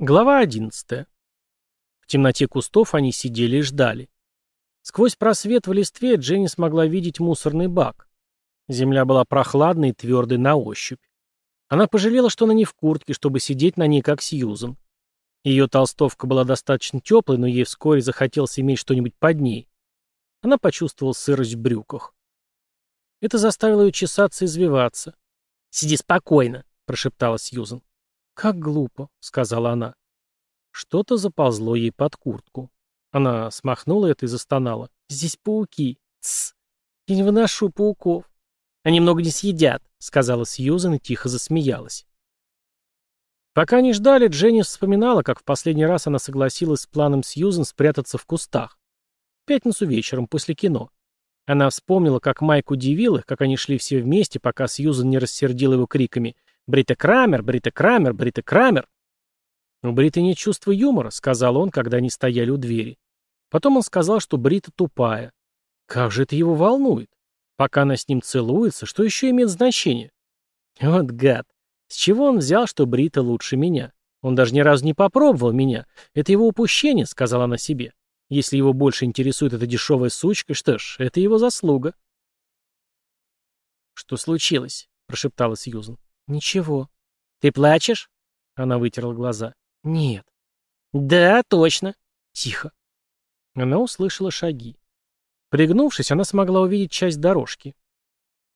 Глава 11. В темноте кустов они сидели и ждали. Сквозь просвет в листве Дженни смогла видеть мусорный бак. Земля была прохладной и твердой на ощупь. Она пожалела, что она не в куртке, чтобы сидеть на ней, как Сьюзен. Ее толстовка была достаточно теплой, но ей вскоре захотелось иметь что-нибудь под ней. Она почувствовала сырость в брюках. Это заставило ее чесаться и извиваться. «Сиди спокойно», — прошептала Сьюзен. «Как глупо», — сказала она. Что-то заползло ей под куртку. Она смахнула это и застонала. «Здесь пауки. Тсс. Я не выношу пауков. Они много не съедят», — сказала Сьюзан и тихо засмеялась. Пока они ждали, Дженни вспоминала, как в последний раз она согласилась с планом Сьюзан спрятаться в кустах. В пятницу вечером, после кино. Она вспомнила, как Майк удивил их, как они шли все вместе, пока Сьюзан не рассердила его криками Брита Крамер, Брита Крамер, Брита Крамер. У Бриты нет чувства юмора, сказал он, когда они стояли у двери. Потом он сказал, что Брита тупая. Как же это его волнует? Пока она с ним целуется, что еще имеет значение? Вот гад. С чего он взял, что Брита лучше меня? Он даже ни разу не попробовал меня. Это его упущение, сказала она себе. Если его больше интересует эта дешевая сучка, что ж, это его заслуга. «Что случилось?» — прошептала Сьюзен. «Ничего». «Ты плачешь?» Она вытерла глаза. «Нет». «Да, точно». «Тихо». Она услышала шаги. Пригнувшись, она смогла увидеть часть дорожки.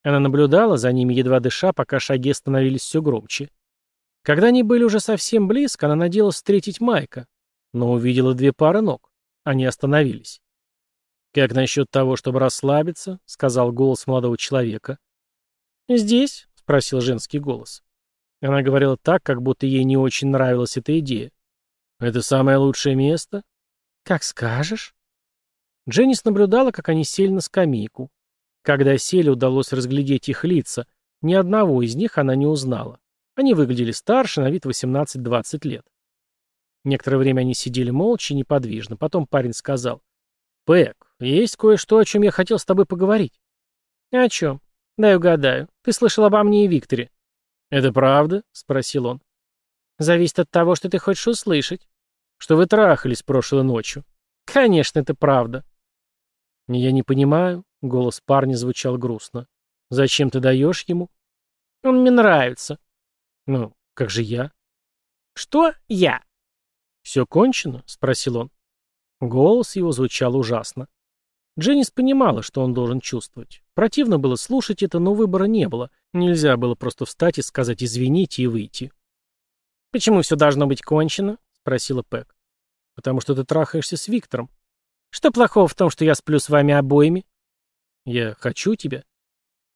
Она наблюдала за ними, едва дыша, пока шаги становились все громче. Когда они были уже совсем близко, она надеялась встретить Майка, но увидела две пары ног. Они остановились. «Как насчет того, чтобы расслабиться?» — сказал голос молодого человека. «Здесь», — спросил женский голос. Она говорила так, как будто ей не очень нравилась эта идея. «Это самое лучшее место?» «Как скажешь». Дженнис наблюдала, как они сели на скамейку. Когда сели, удалось разглядеть их лица. Ни одного из них она не узнала. Они выглядели старше, на вид 18-20 лет. Некоторое время они сидели молча и неподвижно. Потом парень сказал. «Пэк, есть кое-что, о чем я хотел с тобой поговорить». «О чем?» «Дай угадаю. Ты слышал обо мне и Викторе». «Это правда?» — спросил он. «Зависит от того, что ты хочешь услышать. Что вы трахались прошлой ночью». «Конечно, это правда». «Я не понимаю», — голос парня звучал грустно. «Зачем ты даешь ему?» «Он мне нравится». «Ну, как же я?» «Что я?» «Все кончено?» — спросил он. Голос его звучал ужасно. Дженнис понимала, что он должен чувствовать. Противно было слушать это, но выбора не было. Нельзя было просто встать и сказать «извините» и выйти. «Почему все должно быть кончено?» — спросила Пэк. «Потому что ты трахаешься с Виктором». «Что плохого в том, что я сплю с вами обоими?» «Я хочу тебя».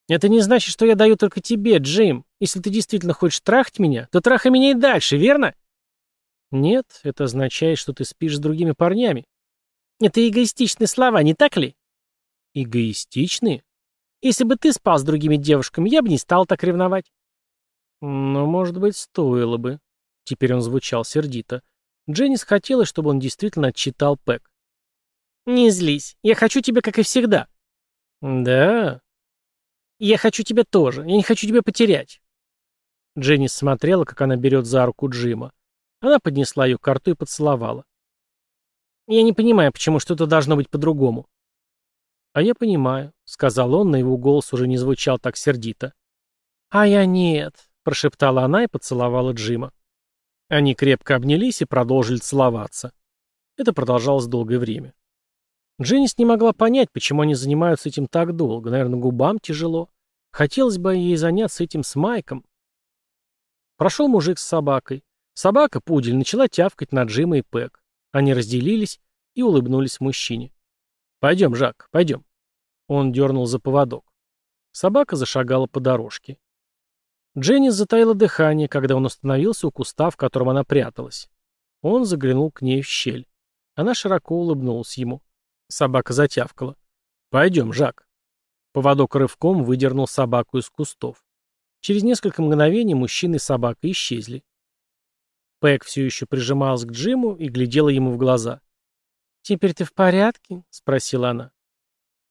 «Это не значит, что я даю только тебе, Джим. Если ты действительно хочешь трахать меня, то трахай меня и дальше, верно?» «Нет, это означает, что ты спишь с другими парнями». Это эгоистичные слова, не так ли? Эгоистичные? Если бы ты спал с другими девушками, я бы не стал так ревновать. Ну, может быть, стоило бы. Теперь он звучал сердито. Дженнис хотела, чтобы он действительно отчитал Пэк. «Не злись. Я хочу тебя, как и всегда». «Да?» «Я хочу тебя тоже. Я не хочу тебя потерять». Дженнис смотрела, как она берет за руку Джима. Она поднесла ее к рту и поцеловала. Я не понимаю, почему что-то должно быть по-другому. А я понимаю, сказал он, но его голос уже не звучал так сердито. А я нет, прошептала она и поцеловала Джима. Они крепко обнялись и продолжили целоваться. Это продолжалось долгое время. Дженнис не могла понять, почему они занимаются этим так долго. Наверное, губам тяжело. Хотелось бы ей заняться этим с Майком. Прошел мужик с собакой. Собака, пудель, начала тявкать на Джима и Пэк. Они разделились и улыбнулись мужчине. «Пойдем, Жак, пойдем». Он дернул за поводок. Собака зашагала по дорожке. Дженнис затаила дыхание, когда он остановился у куста, в котором она пряталась. Он заглянул к ней в щель. Она широко улыбнулась ему. Собака затявкала. «Пойдем, Жак». Поводок рывком выдернул собаку из кустов. Через несколько мгновений мужчина и собака исчезли. Пэк все еще прижималась к Джиму и глядела ему в глаза. «Теперь ты в порядке?» — спросила она.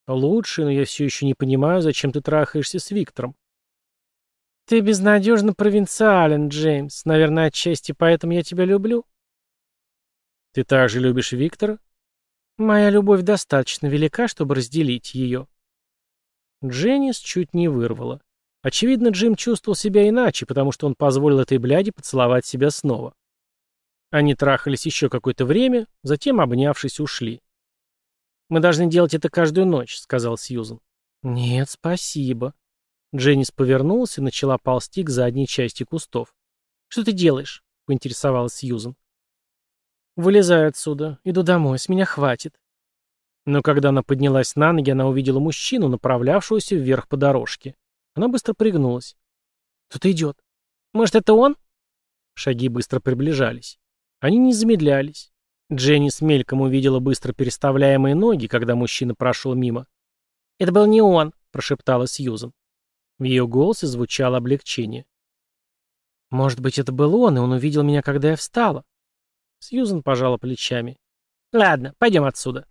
«Лучше, но я все еще не понимаю, зачем ты трахаешься с Виктором». «Ты безнадежно провинциален, Джеймс. Наверное, отчасти поэтому я тебя люблю. «Ты также любишь Виктора?» «Моя любовь достаточно велика, чтобы разделить ее». Дженнис чуть не вырвала. Очевидно, Джим чувствовал себя иначе, потому что он позволил этой бляде поцеловать себя снова. Они трахались еще какое-то время, затем, обнявшись, ушли. «Мы должны делать это каждую ночь», — сказал Сьюзен. «Нет, спасибо». Дженнис повернулась и начала ползти к задней части кустов. «Что ты делаешь?» — поинтересовалась Сьюзен. «Вылезай отсюда. Иду домой. С меня хватит». Но когда она поднялась на ноги, она увидела мужчину, направлявшегося вверх по дорожке. Она быстро пригнулась. «Кто-то идет. Может, это он?» Шаги быстро приближались. Они не замедлялись. Дженни с мельком увидела быстро переставляемые ноги, когда мужчина прошел мимо. «Это был не он», — прошептала Сьюзан. В ее голосе звучало облегчение. «Может быть, это был он, и он увидел меня, когда я встала?» Сьюзан пожала плечами. «Ладно, пойдем отсюда».